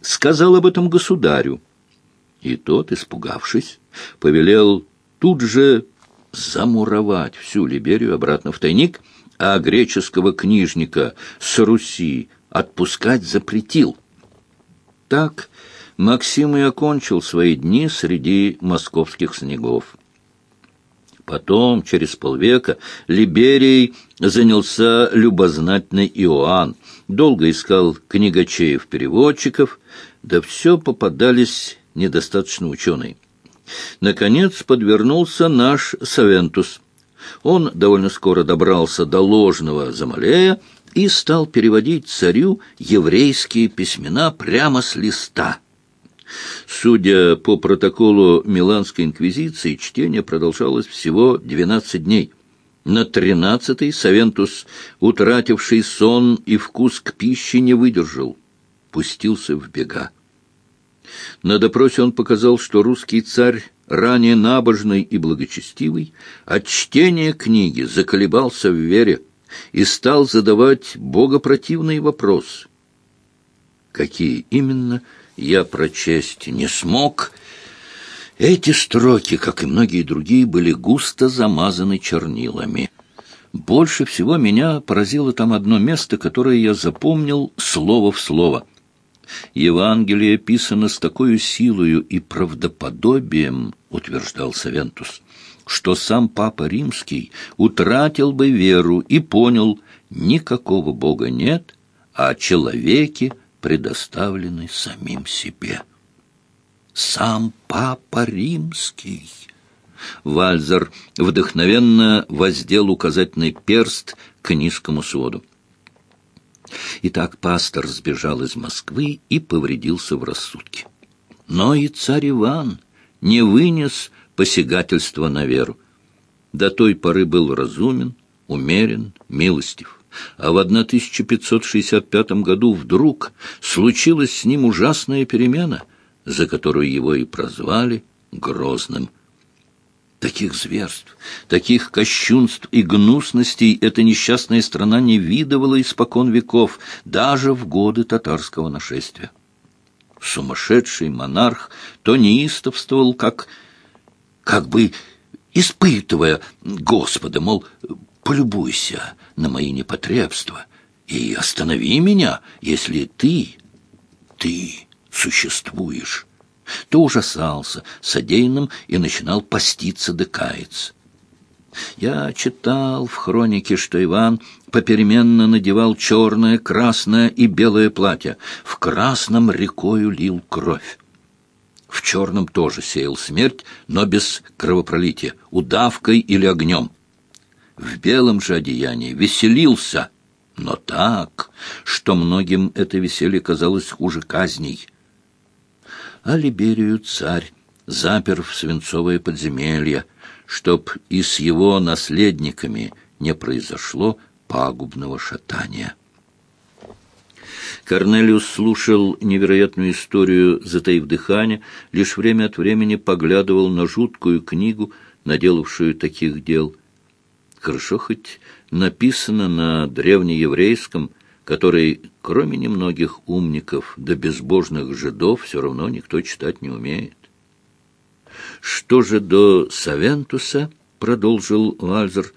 сказал об этом государю. И тот, испугавшись, повелел тут же замуровать всю Либерию обратно в тайник, а греческого книжника с Руси отпускать запретил. Так Максим и окончил свои дни среди московских снегов. Потом, через полвека, Либерией занялся любознательный Иоанн, долго искал книгачеев-переводчиков, да все попадались недостаточно ученые. Наконец подвернулся наш Савентус. Он довольно скоро добрался до ложного Замалея и стал переводить царю еврейские письмена прямо с листа. Судя по протоколу Миланской инквизиции, чтение продолжалось всего 12 дней. На тринадцатый Савентус, утративший сон и вкус к пище, не выдержал, пустился в бега. На допросе он показал, что русский царь, ранее набожный и благочестивый, от чтения книги заколебался в вере и стал задавать богопротивные вопросы. Какие именно, я прочесть не смог. Эти строки, как и многие другие, были густо замазаны чернилами. Больше всего меня поразило там одно место, которое я запомнил слово в слово — Евангелие писано с такой силою и правдоподобием, утверждал Савентус, что сам Папа Римский утратил бы веру и понял, никакого Бога нет, а человеки предоставлены самим себе. Сам Папа Римский! Вальзер вдохновенно воздел указательный перст к низкому своду. Итак, пастор сбежал из Москвы и повредился в рассудке. Но и царь Иван не вынес посягательства на веру. До той поры был разумен, умерен, милостив. А в 1565 году вдруг случилась с ним ужасная перемена, за которую его и прозвали Грозным. Таких зверств, таких кощунств и гнусностей эта несчастная страна не видывала испокон веков, даже в годы татарского нашествия. Сумасшедший монарх то неистовствовал, как, как бы испытывая Господа, мол, полюбуйся на мои непотребства и останови меня, если ты, ты существуешь то ужасался содеянным и начинал поститься да. Я читал в хронике, что Иван попеременно надевал черное, красное и белое платье. В красном рекою лил кровь. В черном тоже сеял смерть, но без кровопролития, удавкой или огнем. В белом же одеянии веселился, но так, что многим это веселье казалось хуже казней — а Либерию царь запер в свинцовое подземелье, чтоб и с его наследниками не произошло пагубного шатания. Корнелиус слушал невероятную историю, затаив дыхание, лишь время от времени поглядывал на жуткую книгу, наделавшую таких дел. Хорошо хоть написано на древнееврейском, который, кроме немногих умников да безбожных жидов, все равно никто читать не умеет. Что же до Савентуса, продолжил Вальзер,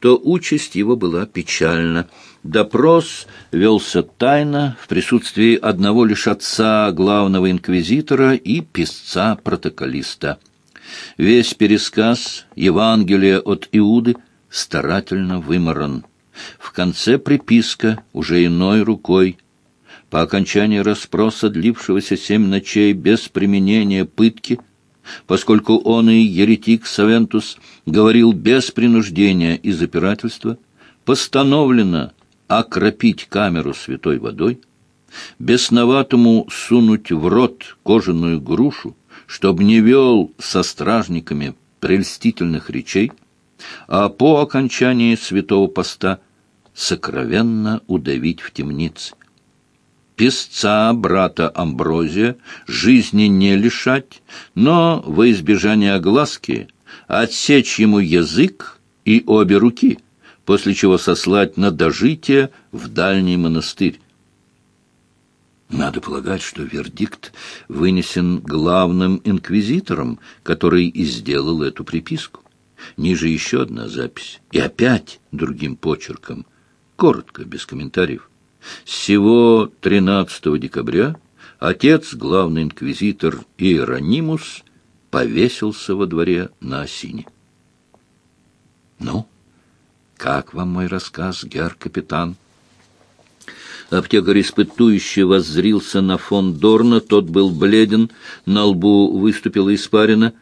то участь его была печальна. Допрос велся тайно в присутствии одного лишь отца главного инквизитора и писца-протоколиста. Весь пересказ Евангелия от Иуды старательно выморан. В конце приписка, уже иной рукой. По окончании расспроса, длившегося семь ночей без применения пытки, поскольку он и еретик Савентус говорил без принуждения и запирательства, постановлено окропить камеру святой водой, бесноватому сунуть в рот кожаную грушу, чтобы не вел со стражниками прельстительных речей, а по окончании святого поста сокровенно удавить в темнице. Песца брата Амброзия жизни не лишать, но во избежание огласки отсечь ему язык и обе руки, после чего сослать на дожитие в дальний монастырь. Надо полагать, что вердикт вынесен главным инквизитором, который и сделал эту приписку. Ниже еще одна запись. И опять другим почерком. Коротко, без комментариев. Всего 13 декабря отец, главный инквизитор Иеронимус, повесился во дворе на осине. «Ну, как вам мой рассказ, гер-капитан?» Аптекарь испытующе воззрился на фон Дорна, тот был бледен, на лбу выступила испарина,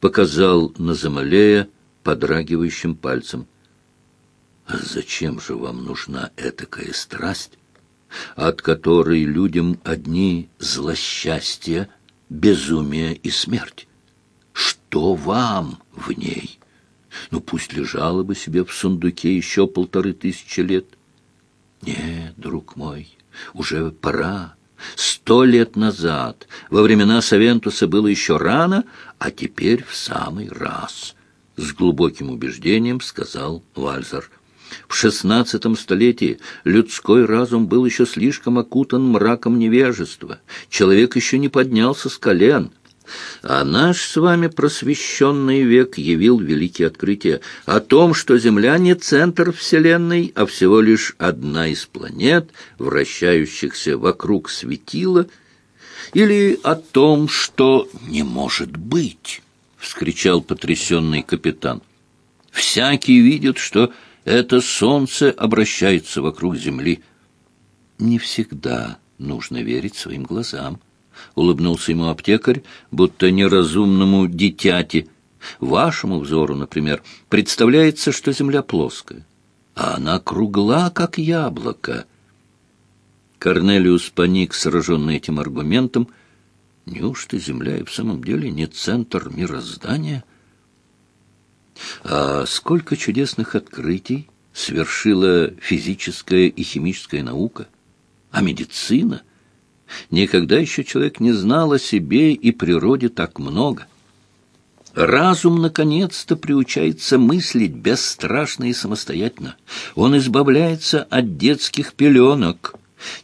показал на Замалея подрагивающим пальцем. «А зачем же вам нужна этакая страсть, от которой людям одни злосчастья, безумие и смерть? Что вам в ней? Ну, пусть лежала бы себе в сундуке еще полторы тысячи л». Нет, друг мой, уже пора. Сто лет назад, во времена Савентуса, было еще рано, а теперь в самый раз, — с глубоким убеждением сказал Вальзер. В шестнадцатом столетии людской разум был еще слишком окутан мраком невежества. Человек еще не поднялся с колен — а наш с вами просвещенный век явил великие открытия о том, что Земля не центр Вселенной, а всего лишь одна из планет, вращающихся вокруг светила, или о том, что не может быть, — вскричал потрясенный капитан. Всякий видит, что это Солнце обращается вокруг Земли. Не всегда нужно верить своим глазам. — улыбнулся ему аптекарь, будто неразумному дитяти. «Вашему взору, например, представляется, что земля плоская, а она кругла, как яблоко». Корнелиус паник, сраженный этим аргументом. «Неужто земля и в самом деле не центр мироздания?» А сколько чудесных открытий свершила физическая и химическая наука, а медицина — Никогда еще человек не знал о себе и природе так много. Разум, наконец-то, приучается мыслить бесстрашно и самостоятельно. Он избавляется от детских пеленок.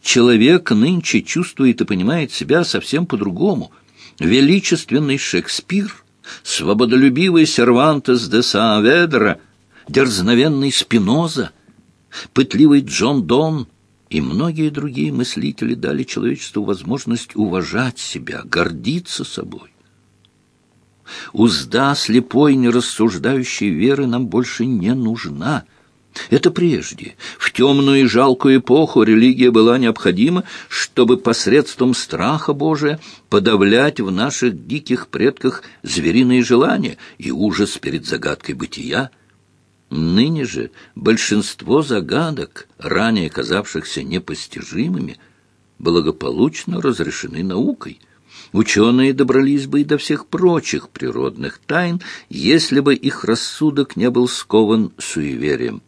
Человек нынче чувствует и понимает себя совсем по-другому. Величественный Шекспир, свободолюбивый Сервантес де Сааведра, дерзновенный Спиноза, пытливый Джон Дон — и многие другие мыслители дали человечеству возможность уважать себя, гордиться собой. Узда слепой, нерассуждающей веры нам больше не нужна. Это прежде. В темную и жалкую эпоху религия была необходима, чтобы посредством страха Божия подавлять в наших диких предках звериные желания и ужас перед загадкой бытия, Ныне же большинство загадок, ранее казавшихся непостижимыми, благополучно разрешены наукой. Ученые добрались бы и до всех прочих природных тайн, если бы их рассудок не был скован суеверием.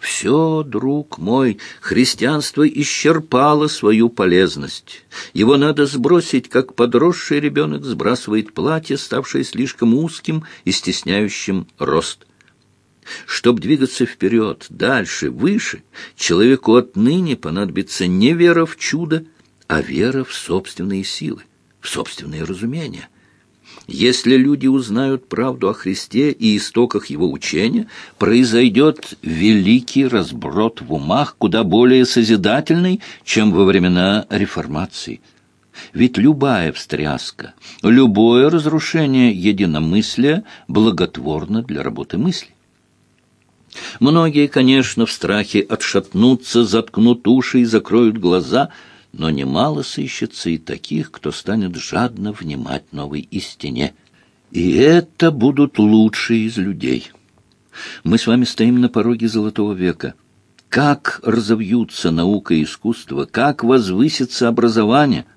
Все, друг мой, христианство исчерпало свою полезность. Его надо сбросить, как подросший ребенок сбрасывает платье, ставшее слишком узким и стесняющим рост. Чтобы двигаться вперед, дальше, выше, человеку отныне понадобится не вера в чудо, а вера в собственные силы, в собственные разумения. Если люди узнают правду о Христе и истоках его учения, произойдет великий разброд в умах, куда более созидательный, чем во времена реформации. Ведь любая встряска, любое разрушение единомыслия благотворно для работы мысли. Многие, конечно, в страхе отшатнутся, заткнут уши и закроют глаза, но немало сыщется и таких, кто станет жадно внимать новой истине. И это будут лучшие из людей. Мы с вами стоим на пороге Золотого века. Как разовьются наука и искусство, как возвысится образование —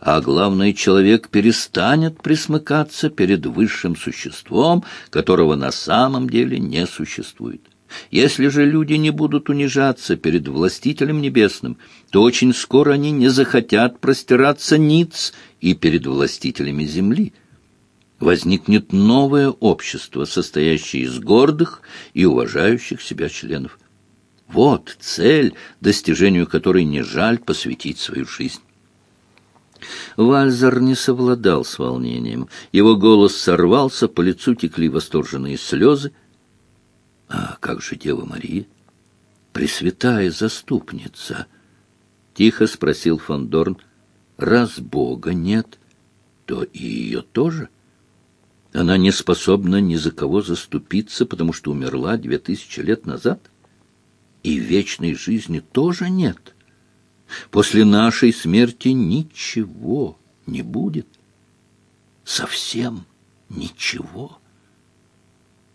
а главное, человек перестанет присмыкаться перед высшим существом, которого на самом деле не существует. Если же люди не будут унижаться перед властителем небесным, то очень скоро они не захотят простираться ниц и перед властителями земли. Возникнет новое общество, состоящее из гордых и уважающих себя членов. Вот цель, достижению которой не жаль посвятить свою жизнь. Вальзер не совладал с волнением. Его голос сорвался, по лицу текли восторженные слезы. «А как же Дева Мария? Пресвятая заступница!» — тихо спросил фон Дорн. «Раз Бога нет, то и ее тоже?» Она не способна ни за кого заступиться, потому что умерла две тысячи лет назад? И вечной жизни тоже нет. После нашей смерти ничего не будет. Совсем ничего.